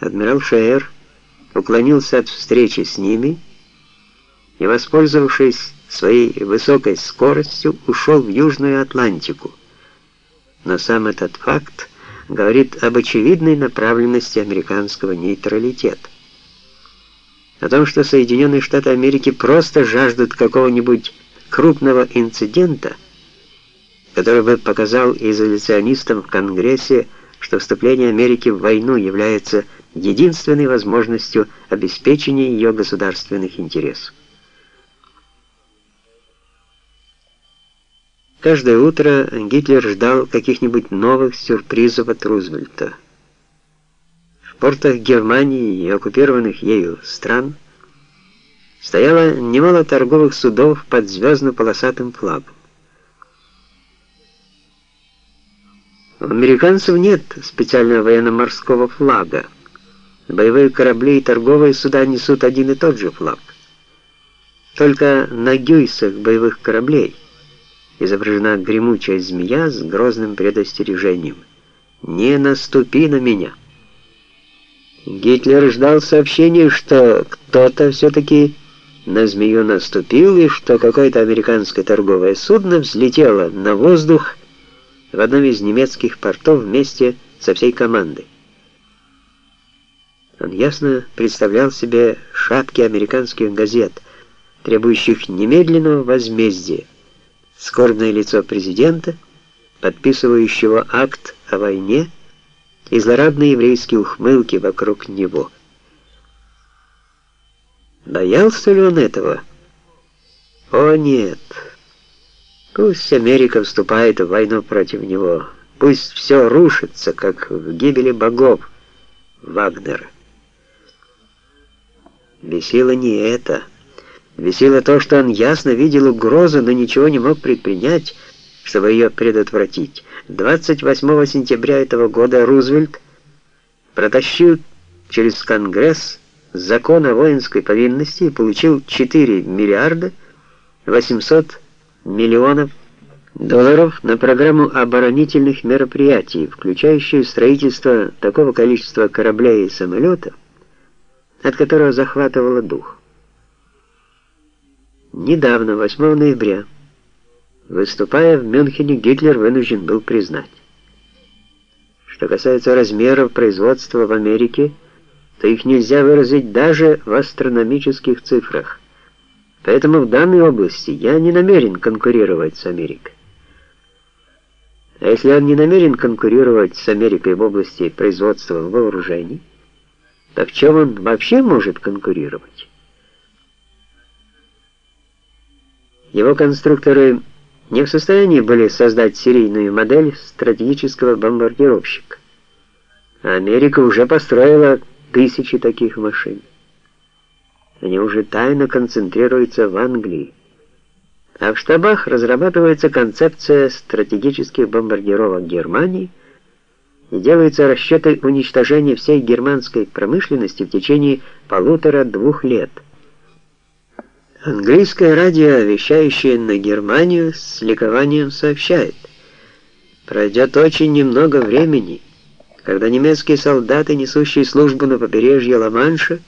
адмирал Шеер уклонился от встречи с ними и, воспользовавшись своей высокой скоростью, ушел в Южную Атлантику. Но сам этот факт говорит об очевидной направленности американского нейтралитета. О том, что Соединенные Штаты Америки просто жаждут какого-нибудь крупного инцидента, который бы показал изоляционистам в Конгрессе, что вступление Америки в войну является единственной возможностью обеспечения ее государственных интересов. Каждое утро Гитлер ждал каких-нибудь новых сюрпризов от Рузвельта. В портах Германии и оккупированных ею стран стояло немало торговых судов под звездно-полосатым флагом. У американцев нет специального военно-морского флага. Боевые корабли и торговые суда несут один и тот же флаг. Только на гюйсах боевых кораблей изображена гремучая змея с грозным предостережением. «Не наступи на меня!» Гитлер ждал сообщения, что кто-то все-таки на змею наступил, и что какое-то американское торговое судно взлетело на воздух в одном из немецких портов вместе со всей командой. Он ясно представлял себе шапки американских газет, требующих немедленного возмездия, скорбное лицо президента, подписывающего акт о войне, и злорадные еврейские ухмылки вокруг него. Боялся ли он этого? О нет! Пусть Америка вступает в войну против него, пусть все рушится, как в гибели богов Вагнера. Бесило не это. Бесило то, что он ясно видел угрозу, но ничего не мог предпринять, чтобы ее предотвратить. 28 сентября этого года Рузвельт протащил через Конгресс закон о воинской повинности и получил 4 миллиарда 800 миллионов долларов на программу оборонительных мероприятий, включающую строительство такого количества кораблей и самолетов, от которого захватывало дух. Недавно, 8 ноября, выступая в Мюнхене, Гитлер вынужден был признать, что касается размеров производства в Америке, то их нельзя выразить даже в астрономических цифрах. Поэтому в данной области я не намерен конкурировать с Америкой. А если он не намерен конкурировать с Америкой в области производства вооружений, так в чем он вообще может конкурировать? Его конструкторы не в состоянии были создать серийную модель стратегического бомбардировщика. А Америка уже построила тысячи таких машин. Они уже тайно концентрируются в Англии. А в штабах разрабатывается концепция стратегических бомбардировок Германии – и делаются расчеты уничтожения всей германской промышленности в течение полутора-двух лет. Английское радио, вещающее на Германию, с ликованием сообщает, пройдет очень немного времени, когда немецкие солдаты, несущие службу на побережье Ла-Манша,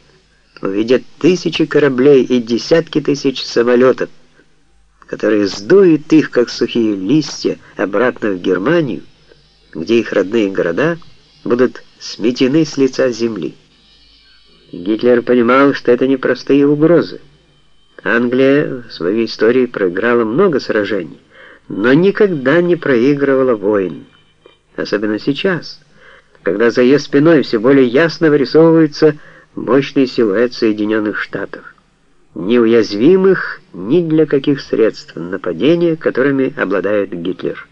увидят тысячи кораблей и десятки тысяч самолетов, которые сдуют их, как сухие листья, обратно в Германию, где их родные города будут сметены с лица земли. Гитлер понимал, что это непростые угрозы. Англия в своей истории проиграла много сражений, но никогда не проигрывала войн. Особенно сейчас, когда за ее спиной все более ясно вырисовывается мощный силуэт Соединенных Штатов, неуязвимых ни для каких средств нападения, которыми обладает Гитлер.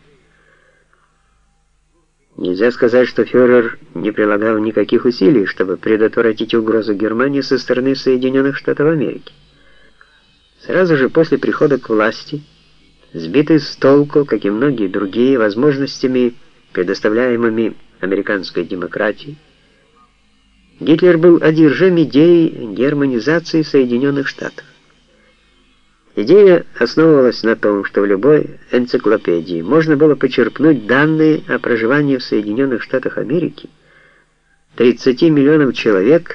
Нельзя сказать, что фюрер не прилагал никаких усилий, чтобы предотвратить угрозу Германии со стороны Соединенных Штатов Америки. Сразу же после прихода к власти, сбитый с толку, как и многие другие, возможностями, предоставляемыми американской демократией, Гитлер был одержим идеей германизации Соединенных Штатов. Идея основывалась на том, что в любой энциклопедии можно было почерпнуть данные о проживании в Соединенных Штатах Америки, 30 миллионов человек